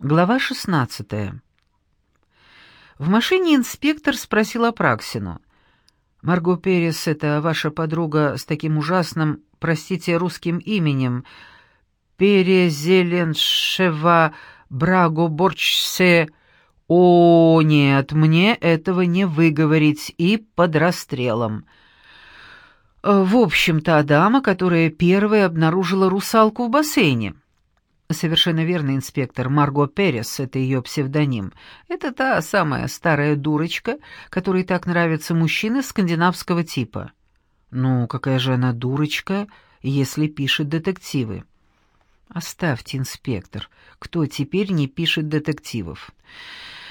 Глава 16. В машине инспектор спросил Апраксину. «Марго Перес — это ваша подруга с таким ужасным, простите, русским именем. Перезеленшева Брагоборчсе. О, нет, мне этого не выговорить и под расстрелом». «В общем, та дама, которая первая обнаружила русалку в бассейне». Совершенно верно, инспектор. Марго Перес — это ее псевдоним. Это та самая старая дурочка, которой так нравятся мужчины скандинавского типа. Ну, какая же она дурочка, если пишет детективы? Оставьте, инспектор. Кто теперь не пишет детективов?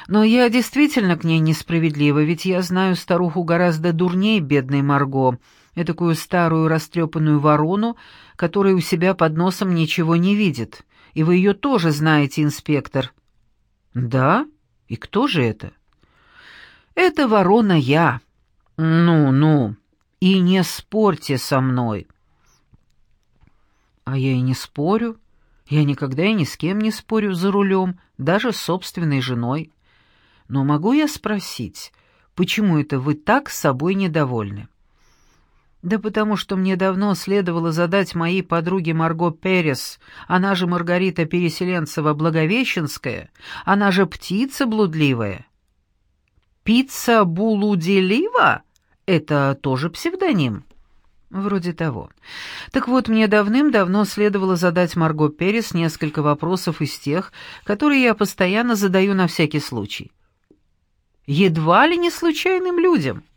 Но я действительно к ней несправедлива, ведь я знаю старуху гораздо дурнее бедной Марго, такую старую растрепанную ворону, которая у себя под носом ничего не видит и вы ее тоже знаете, инспектор». «Да? И кто же это?» «Это ворона я». «Ну-ну, и не спорьте со мной». «А я и не спорю. Я никогда и ни с кем не спорю за рулем, даже с собственной женой. Но могу я спросить, почему это вы так с собой недовольны?» Да потому что мне давно следовало задать моей подруге Марго Перес, она же Маргарита Переселенцева-Благовещенская, она же птица блудливая. Пицца Булуделива — это тоже псевдоним? Вроде того. Так вот, мне давным-давно следовало задать Марго Перес несколько вопросов из тех, которые я постоянно задаю на всякий случай. Едва ли не случайным людям —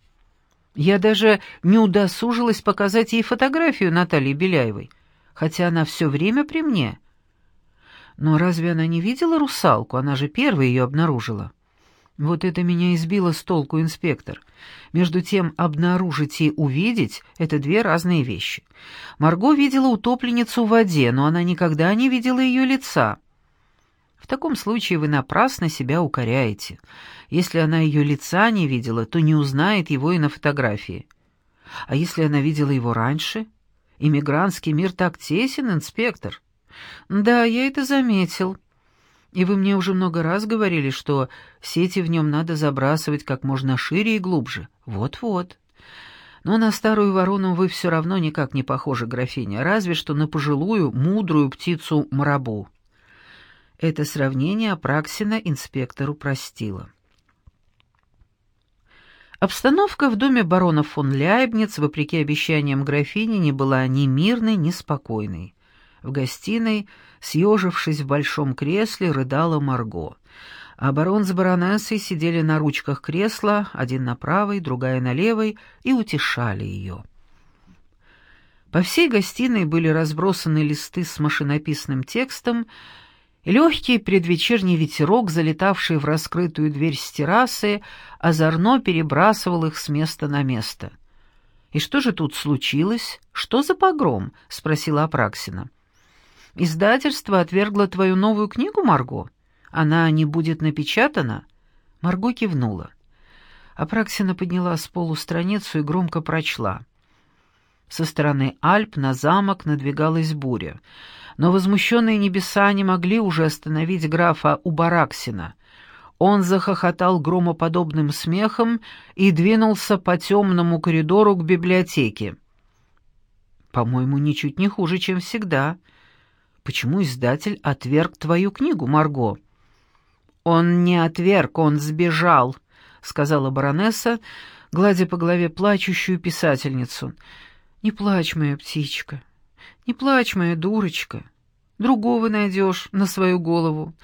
я даже не удосужилась показать ей фотографию Натальи Беляевой, хотя она все время при мне. Но разве она не видела русалку? Она же первая ее обнаружила. Вот это меня избило с толку, инспектор. Между тем, обнаружить и увидеть — это две разные вещи. Марго видела утопленницу в воде, но она никогда не видела ее лица. В таком случае вы напрасно себя укоряете. Если она ее лица не видела, то не узнает его и на фотографии. А если она видела его раньше? Иммигрантский мир так тесен, инспектор. Да, я это заметил. И вы мне уже много раз говорили, что сети в нем надо забрасывать как можно шире и глубже. Вот-вот. Но на старую ворону вы все равно никак не похожи, графиня, разве что на пожилую, мудрую птицу-марабу. Это сравнение Апраксина инспектору простило. Обстановка в доме барона фон Ляйбниц, вопреки обещаниям графини, не была ни мирной, ни спокойной. В гостиной, съежившись в большом кресле, рыдала Марго, а барон с баронессой сидели на ручках кресла, один на правой, другая на левой, и утешали ее. По всей гостиной были разбросаны листы с машинописным текстом, Легкий предвечерний ветерок, залетавший в раскрытую дверь с террасы, озорно перебрасывал их с места на место. «И что же тут случилось? Что за погром?» — спросила Апраксина. «Издательство отвергло твою новую книгу, Марго? Она не будет напечатана?» Марго кивнула. Апраксина подняла с полу страницу и громко прочла. Со стороны Альп на замок надвигалась буря — но возмущенные небеса не могли уже остановить графа Убараксина. Он захохотал громоподобным смехом и двинулся по темному коридору к библиотеке. «По-моему, ничуть не хуже, чем всегда. Почему издатель отверг твою книгу, Марго?» «Он не отверг, он сбежал», — сказала баронесса, гладя по голове плачущую писательницу. «Не плачь, моя птичка, не плачь, моя дурочка. Другого найдешь на свою голову.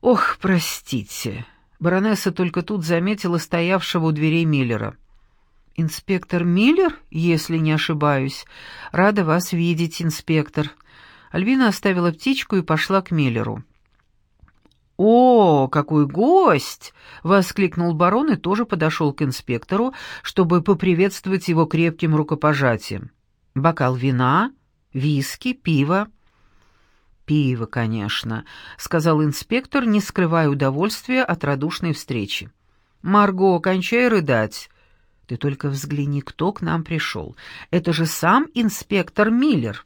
Ох, простите. Баронесса только тут заметила стоявшего у дверей Миллера. «Инспектор Миллер, если не ошибаюсь. Рада вас видеть, инспектор». Альбина оставила птичку и пошла к Миллеру. «О, какой гость!» — воскликнул барон и тоже подошел к инспектору, чтобы поприветствовать его крепким рукопожатием. «Бокал вина?» Виски, пиво». «Пиво, конечно», — сказал инспектор, не скрывая удовольствия от радушной встречи. «Марго, кончай рыдать. Ты только взгляни, кто к нам пришел. Это же сам инспектор Миллер».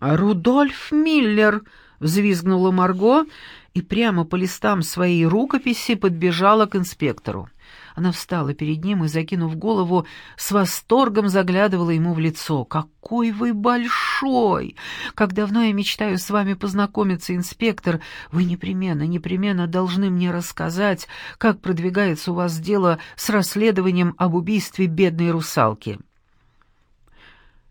«Рудольф Миллер!» — Взвизгнула Марго и прямо по листам своей рукописи подбежала к инспектору. Она встала перед ним и, закинув голову, с восторгом заглядывала ему в лицо. «Какой вы большой! Как давно я мечтаю с вами познакомиться, инспектор! Вы непременно, непременно должны мне рассказать, как продвигается у вас дело с расследованием об убийстве бедной русалки».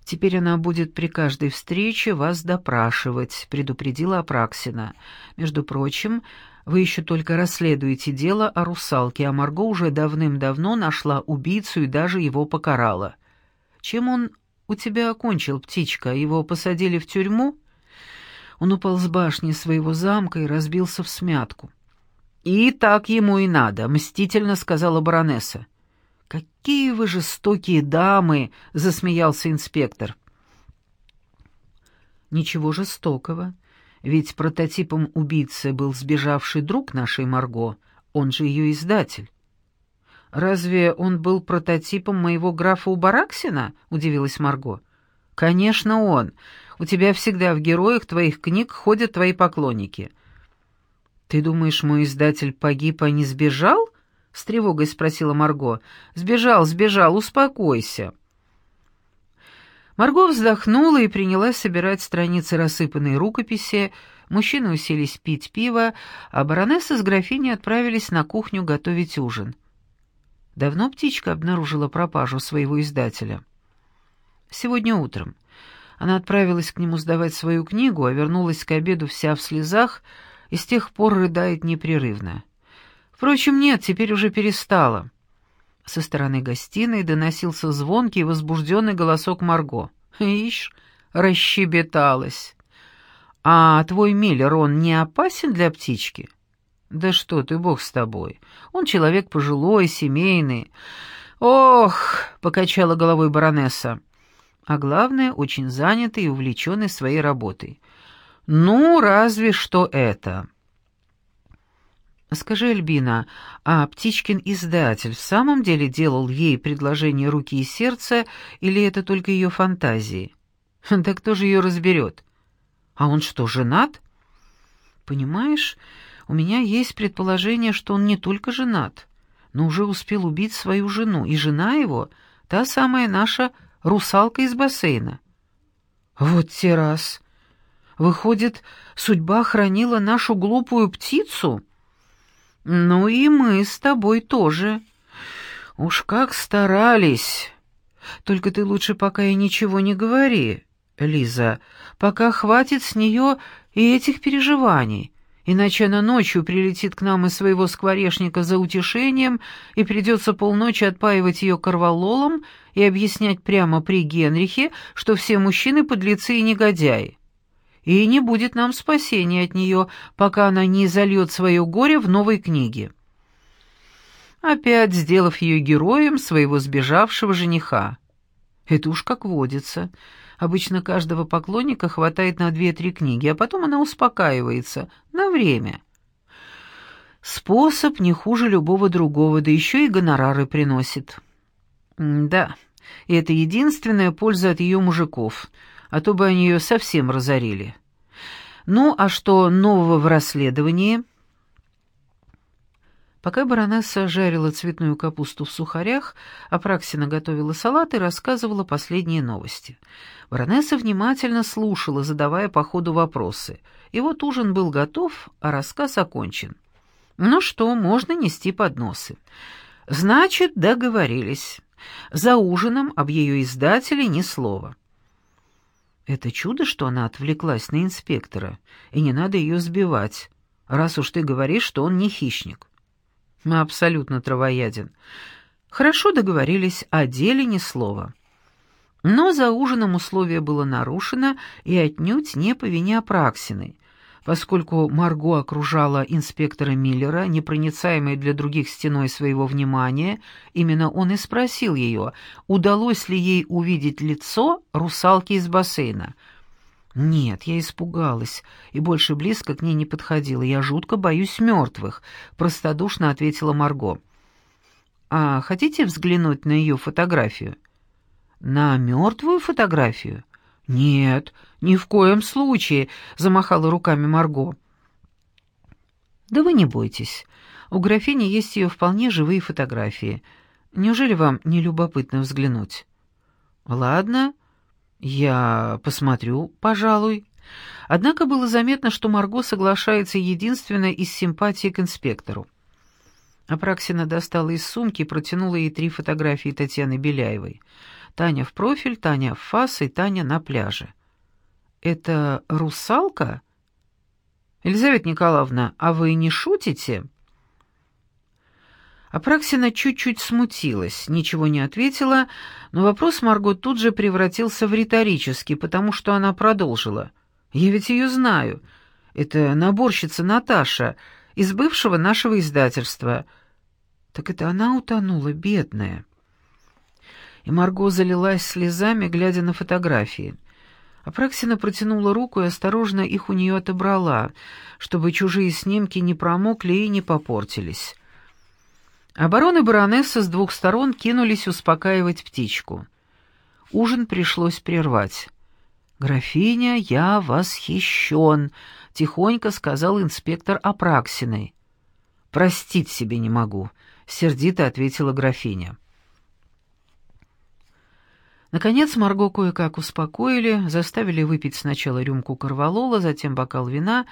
«Теперь она будет при каждой встрече вас допрашивать», — предупредила Апраксина. «Между прочим, вы еще только расследуете дело о русалке, а Марго уже давным-давно нашла убийцу и даже его покарала. Чем он у тебя окончил, птичка? Его посадили в тюрьму?» Он упал с башни своего замка и разбился в смятку. «И так ему и надо», — мстительно сказала баронесса. «Какие вы жестокие дамы!» — засмеялся инспектор. «Ничего жестокого, ведь прототипом убийцы был сбежавший друг нашей Марго, он же ее издатель». «Разве он был прототипом моего графа Убараксина?» — удивилась Марго. «Конечно он. У тебя всегда в героях твоих книг ходят твои поклонники». «Ты думаешь, мой издатель погиб, а не сбежал?» — с тревогой спросила Марго. «Сбежал, сбежал, успокойся». Марго вздохнула и принялась собирать страницы рассыпанной рукописи. Мужчины уселись пить пиво, а баронесса с графиней отправились на кухню готовить ужин. Давно птичка обнаружила пропажу своего издателя. Сегодня утром. Она отправилась к нему сдавать свою книгу, а вернулась к обеду вся в слезах и с тех пор рыдает непрерывно. Впрочем, нет, теперь уже перестала. Со стороны гостиной доносился звонкий и возбужденный голосок Марго. «Ишь, расщебеталась. А твой Миллер, он не опасен для птички?» «Да что ты, бог с тобой. Он человек пожилой, семейный». «Ох!» — покачала головой баронесса. А главное, очень занятый и увлеченный своей работой. «Ну, разве что это». «Скажи, Альбина, а Птичкин издатель в самом деле делал ей предложение руки и сердца, или это только ее фантазии? Да кто же ее разберет? А он что, женат?» «Понимаешь, у меня есть предположение, что он не только женат, но уже успел убить свою жену, и жена его — та самая наша русалка из бассейна». «Вот те раз! Выходит, судьба хранила нашу глупую птицу?» «Ну и мы с тобой тоже. Уж как старались. Только ты лучше пока и ничего не говори, Лиза, пока хватит с нее и этих переживаний, иначе она ночью прилетит к нам из своего скворечника за утешением и придется полночи отпаивать ее корвалолом и объяснять прямо при Генрихе, что все мужчины подлецы и негодяи и не будет нам спасения от нее, пока она не зальет свое горе в новой книге. Опять сделав ее героем своего сбежавшего жениха. Это уж как водится. Обычно каждого поклонника хватает на две-три книги, а потом она успокаивается на время. Способ не хуже любого другого, да еще и гонорары приносит. да, и это единственная польза от ее мужиков — а то бы они ее совсем разорили. Ну, а что нового в расследовании? Пока баронесса жарила цветную капусту в сухарях, Апраксина готовила салат и рассказывала последние новости. Баронесса внимательно слушала, задавая по ходу вопросы. И вот ужин был готов, а рассказ окончен. Ну что, можно нести подносы. Значит, договорились. За ужином об ее издателе ни слова. Это чудо, что она отвлеклась на инспектора, и не надо ее сбивать, раз уж ты говоришь, что он не хищник. Абсолютно травояден. Хорошо договорились, о деле ни слова. Но за ужином условие было нарушено и отнюдь не по вине Апраксиной поскольку Марго окружала инспектора Миллера, непроницаемой для других стеной своего внимания, именно он и спросил ее, удалось ли ей увидеть лицо русалки из бассейна. «Нет, я испугалась и больше близко к ней не подходила. Я жутко боюсь мертвых», — простодушно ответила Марго. «А хотите взглянуть на ее фотографию?» «На мертвую фотографию?» «Нет, ни в коем случае», — замахала руками Марго. «Да вы не бойтесь. У графини есть ее вполне живые фотографии. Неужели вам не любопытно взглянуть?» «Ладно, я посмотрю, пожалуй». Однако было заметно, что Марго соглашается единственно из симпатии к инспектору. Апраксина достала из сумки и протянула ей три фотографии Татьяны Беляевой. Таня в профиль, Таня в фас и Таня на пляже. «Это русалка?» «Елизавета Николаевна, а вы не шутите?» Апраксина чуть-чуть смутилась, ничего не ответила, но вопрос Марго тут же превратился в риторический, потому что она продолжила. «Я ведь ее знаю. Это наборщица Наташа из бывшего нашего издательства. Так это она утонула, бедная». И Марго залилась слезами, глядя на фотографии. Апраксина протянула руку и осторожно их у нее отобрала, чтобы чужие снимки не промокли и не попортились. А барон и с двух сторон кинулись успокаивать птичку. Ужин пришлось прервать. «Графиня, я восхищен», — тихонько сказал инспектор Апраксиной. «Простить себе не могу», — сердито ответила графиня. Наконец Марго кое-как успокоили, заставили выпить сначала рюмку корвалола, затем бокал вина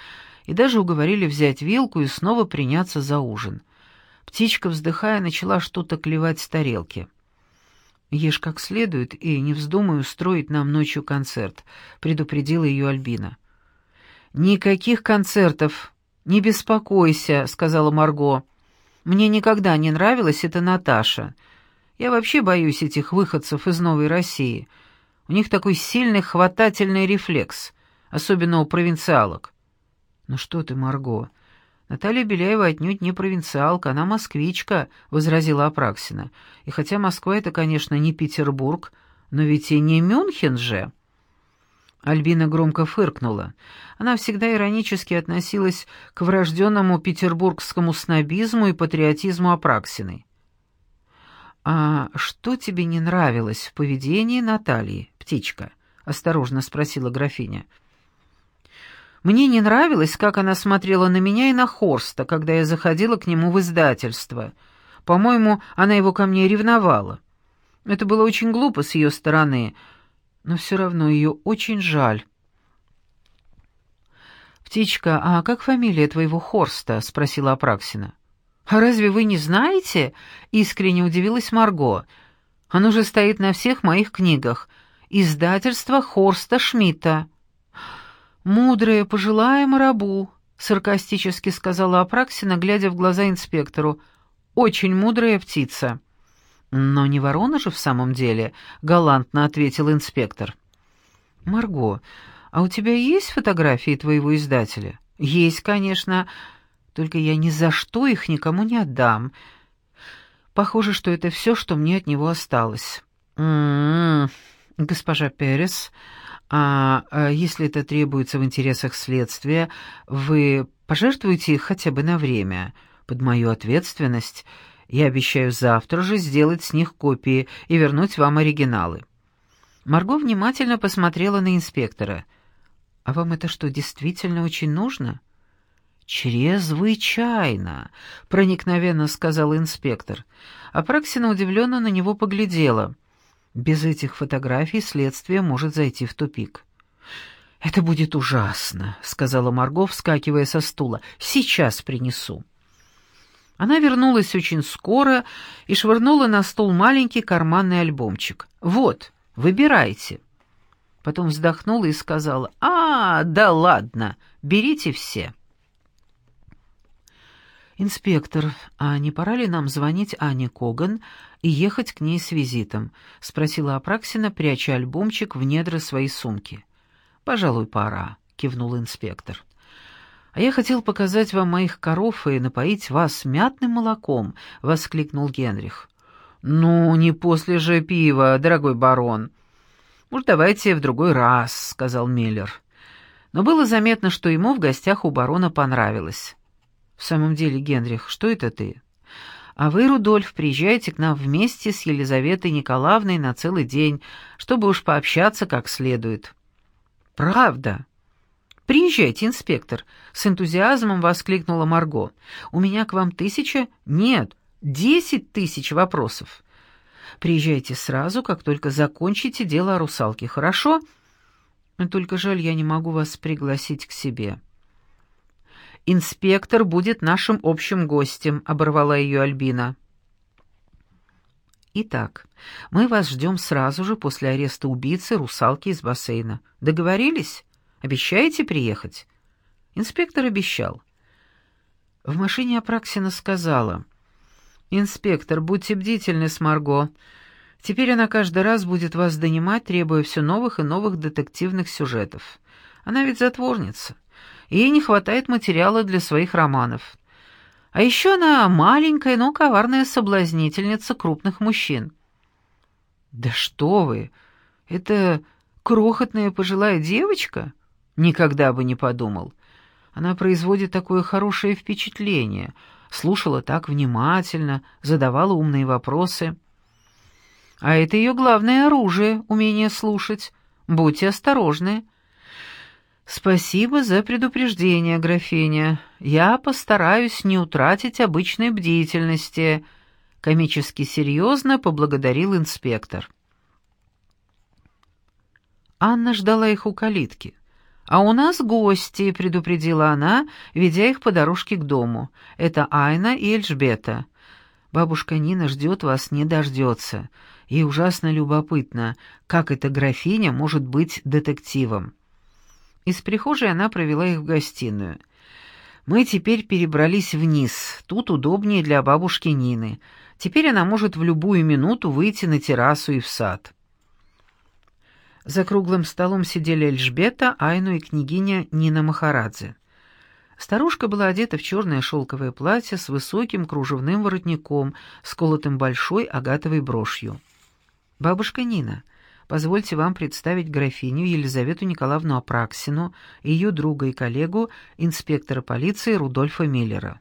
и даже уговорили взять вилку и снова приняться за ужин. Птичка, вздыхая, начала что-то клевать с тарелки. «Ешь как следует и не вздумай устроить нам ночью концерт», — предупредила ее Альбина. «Никаких концертов, не беспокойся», — сказала Марго. «Мне никогда не нравилась эта Наташа. Я вообще боюсь этих выходцев из Новой России. У них такой сильный хватательный рефлекс, особенно у провинциалок». «Ну что ты, Марго, Наталья Беляева отнюдь не провинциалка, она москвичка», — возразила Апраксина. «И хотя Москва — это, конечно, не Петербург, но ведь и не Мюнхен же». Альбина громко фыркнула. Она всегда иронически относилась к врожденному петербургскому снобизму и патриотизму Апраксиной. «А что тебе не нравилось в поведении Натальи, птичка?» — осторожно спросила графиня. Мне не нравилось, как она смотрела на меня и на Хорста, когда я заходила к нему в издательство. По-моему, она его ко мне ревновала. Это было очень глупо с ее стороны, но все равно ее очень жаль. «Птичка, а как фамилия твоего Хорста?» — спросила Апраксина. «А разве вы не знаете?» — искренне удивилась Марго. «Оно же стоит на всех моих книгах. Издательство Хорста Шмидта». «Мудрая, пожелаем рабу», — саркастически сказала Апраксина, глядя в глаза инспектору. «Очень мудрая птица». «Но не ворона же в самом деле», — галантно ответил инспектор. «Марго, а у тебя есть фотографии твоего издателя?» «Есть, конечно, только я ни за что их никому не отдам. Похоже, что это все, что мне от него осталось». «М-м-м, госпожа Перес, а, а если это требуется в интересах следствия, вы пожертвуете их хотя бы на время, под мою ответственность. Я обещаю завтра же сделать с них копии и вернуть вам оригиналы». Марго внимательно посмотрела на инспектора. «А вам это что, действительно очень нужно?» «Чрезвычайно», — проникновенно сказал инспектор. Апраксина удивленно на него поглядела. «Без этих фотографий следствие может зайти в тупик». «Это будет ужасно», — сказала Марго, вскакивая со стула. «Сейчас принесу». Она вернулась очень скоро и швырнула на стол маленький карманный альбомчик. «Вот, выбирайте». Потом вздохнула и сказала, «А, да ладно, берите все». «Инспектор, а не пора ли нам звонить Ане Коган и ехать к ней с визитом?» — спросила Апраксина, пряча альбомчик в недра своей сумки. «Пожалуй, пора», — кивнул инспектор. «А я хотел показать вам моих коров и напоить вас мятным молоком», — воскликнул Генрих. «Ну, не после же пива, дорогой барон». «Уж давайте в другой раз», — сказал Миллер. Но было заметно, что ему в гостях у барона понравилось. «В самом деле, Генрих, что это ты?» «А вы, Рудольф, приезжайте к нам вместе с Елизаветой Николаевной на целый день, чтобы уж пообщаться как следует». Правда. «Приезжайте, инспектор!» — с энтузиазмом воскликнула Марго. «У меня к вам тысяча... Нет, десять тысяч вопросов. Приезжайте сразу, как только закончите дело о русалке, хорошо? Только жаль, я не могу вас пригласить к себе». «Инспектор будет нашим общим гостем», — оборвала ее Альбина. «Итак, мы вас ждем сразу же после ареста убийцы русалки из бассейна. Договорились?» Обещаете приехать?» Инспектор обещал. В машине Апраксина сказала. «Инспектор, будьте бдительны с Марго. Теперь она каждый раз будет вас донимать, требуя все новых и новых детективных сюжетов. Она ведь затворница. Ей не хватает материала для своих романов. А еще она маленькая, но коварная соблазнительница крупных мужчин». «Да что вы! Это крохотная пожилая девочка?» Никогда бы не подумал. Она производит такое хорошее впечатление, слушала так внимательно, задавала умные вопросы. А это ее главное оружие — умение слушать. Будьте осторожны. «Спасибо за предупреждение, графиня. Я постараюсь не утратить обычной бдительности», — комически серьезно поблагодарил инспектор. Анна ждала их у калитки. «А у нас гости», — предупредила она, ведя их по дорожке к дому. «Это Айна и Эльжбета. Бабушка Нина ждет вас, не дождется. Ей ужасно любопытно, как эта графиня может быть детективом». Из прихожей она провела их в гостиную. «Мы теперь перебрались вниз. Тут удобнее для бабушки Нины. Теперь она может в любую минуту выйти на террасу и в сад». За круглым столом сидели Эльжбета, Айну и княгиня Нина Махарадзе. Старушка была одета в черное шелковое платье с высоким кружевным воротником, сколотым большой агатовой брошью. «Бабушка Нина, позвольте вам представить графиню Елизавету Николаевну Апраксину и ее друга и коллегу, инспектора полиции Рудольфа Миллера».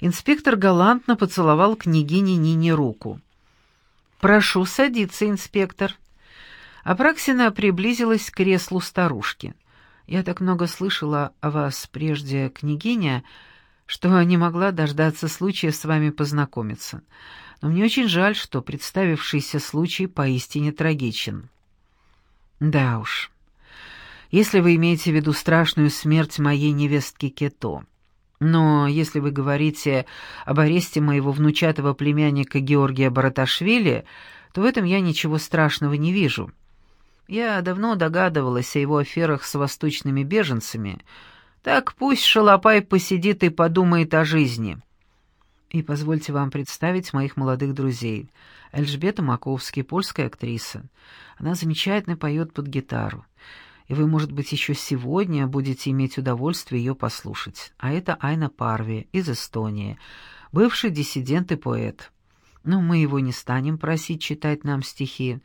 Инспектор галантно поцеловал княгине Нине руку. «Прошу садиться, инспектор». Апраксина приблизилась к креслу старушки. «Я так много слышала о вас прежде, княгиня, что не могла дождаться случая с вами познакомиться. Но мне очень жаль, что представившийся случай поистине трагичен». «Да уж. Если вы имеете в виду страшную смерть моей невестки Кето. Но если вы говорите об аресте моего внучатого племянника Георгия Бараташвили, то в этом я ничего страшного не вижу». Я давно догадывалась о его аферах с восточными беженцами. Так пусть Шалопай посидит и подумает о жизни. И позвольте вам представить моих молодых друзей. Эльжбета Маковский, польская актриса. Она замечательно поет под гитару. И вы, может быть, еще сегодня будете иметь удовольствие ее послушать. А это Айна Парви из Эстонии, бывший диссидент и поэт. Но мы его не станем просить читать нам стихи.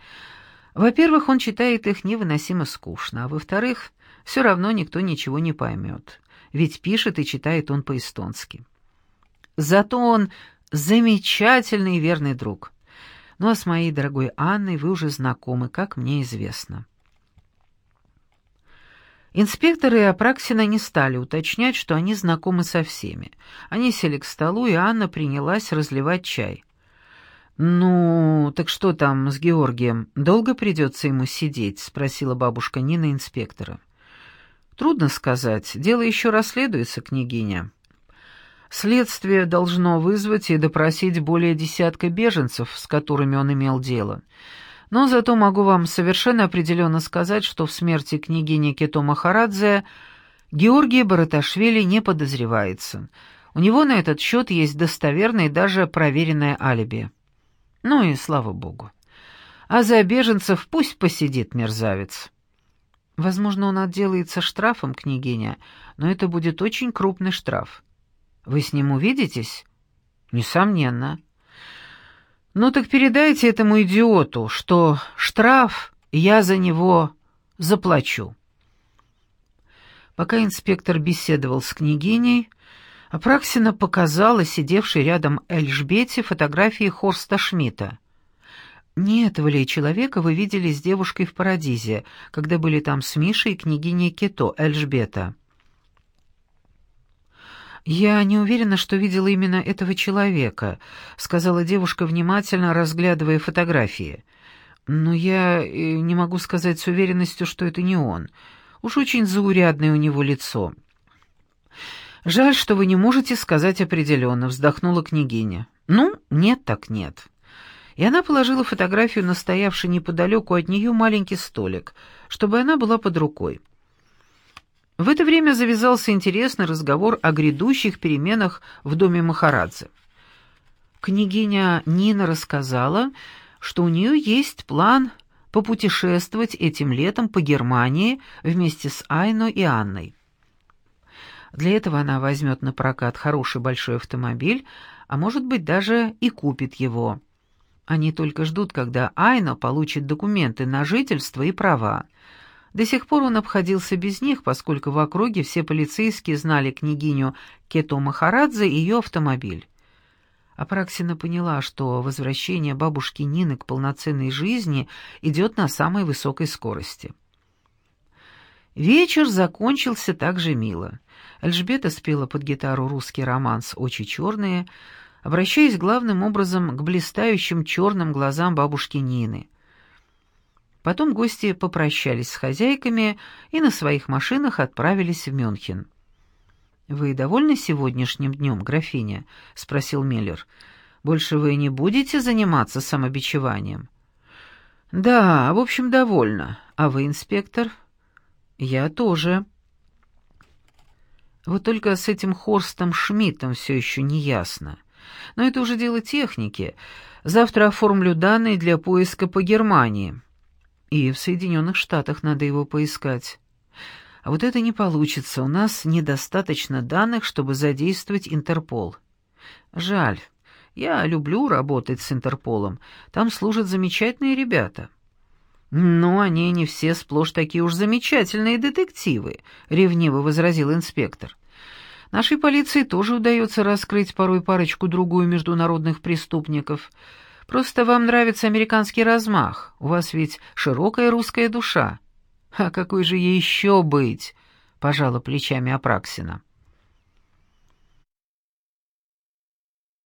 Во-первых, он читает их невыносимо скучно, а во-вторых, все равно никто ничего не поймет, ведь пишет и читает он по-эстонски. Зато он замечательный и верный друг. Ну а с моей дорогой Анной вы уже знакомы, как мне известно. Инспекторы и Апраксина не стали уточнять, что они знакомы со всеми. Они сели к столу, и Анна принялась разливать чай. «Ну, так что там с Георгием? Долго придется ему сидеть?» — спросила бабушка Нина инспектора. «Трудно сказать. Дело еще расследуется, княгиня. Следствие должно вызвать и допросить более десятка беженцев, с которыми он имел дело. Но зато могу вам совершенно определенно сказать, что в смерти княгини Кето Махарадзе Георгий Бараташвили не подозревается. У него на этот счет есть достоверное и даже проверенное алиби». Ну и слава богу. А за беженцев пусть посидит мерзавец. Возможно, он отделается штрафом, княгиня, но это будет очень крупный штраф. Вы с ним увидитесь? Несомненно. Ну так передайте этому идиоту, что штраф я за него заплачу. Пока инспектор беседовал с княгиней, Апраксина показала сидевшей рядом Эльжбете фотографии Хорста Шмидта. Не этого ли человека вы видели с девушкой в Парадизе, когда были там с Мишей и княгиней Кето, Эльжбета?» «Я не уверена, что видела именно этого человека», — сказала девушка, внимательно разглядывая фотографии. «Но я э, не могу сказать с уверенностью, что это не он. Уж очень заурядное у него лицо». «Жаль, что вы не можете сказать определенно», — вздохнула княгиня. «Ну, нет так нет». И она положила фотографию на стоявший неподалеку от нее маленький столик, чтобы она была под рукой. В это время завязался интересный разговор о грядущих переменах в доме Махарадзе. Княгиня Нина рассказала, что у нее есть план попутешествовать этим летом по Германии вместе с Айно и Анной. Для этого она возьмет на прокат хороший большой автомобиль, а может быть даже и купит его. Они только ждут, когда Айно получит документы на жительство и права. До сих пор он обходился без них, поскольку в округе все полицейские знали княгиню Кето Махарадзе и ее автомобиль. Апраксина поняла, что возвращение бабушки Нины к полноценной жизни идет на самой высокой скорости. Вечер закончился так же мило. Эльжбета спела под гитару русский романс «Очи черные», обращаясь главным образом к блистающим черным глазам бабушки Нины. Потом гости попрощались с хозяйками и на своих машинах отправились в Мюнхен. «Вы довольны сегодняшним днем, графиня?» — спросил Миллер. «Больше вы не будете заниматься самобичеванием?» «Да, в общем, довольна. А вы, инспектор?» «Я тоже». Вот только с этим Хорстом Шмидтом все еще не ясно. Но это уже дело техники. Завтра оформлю данные для поиска по Германии. И в Соединенных Штатах надо его поискать. А вот это не получится, у нас недостаточно данных, чтобы задействовать Интерпол. Жаль. Я люблю работать с Интерполом. Там служат замечательные ребята. Но они не все сплошь такие уж замечательные детективы, ревниво возразил инспектор. Нашей полиции тоже удается раскрыть порой парочку-другую международных преступников — Просто вам нравится американский размах. У вас ведь широкая русская душа. А какой же ей еще быть?» — пожала плечами Апраксина.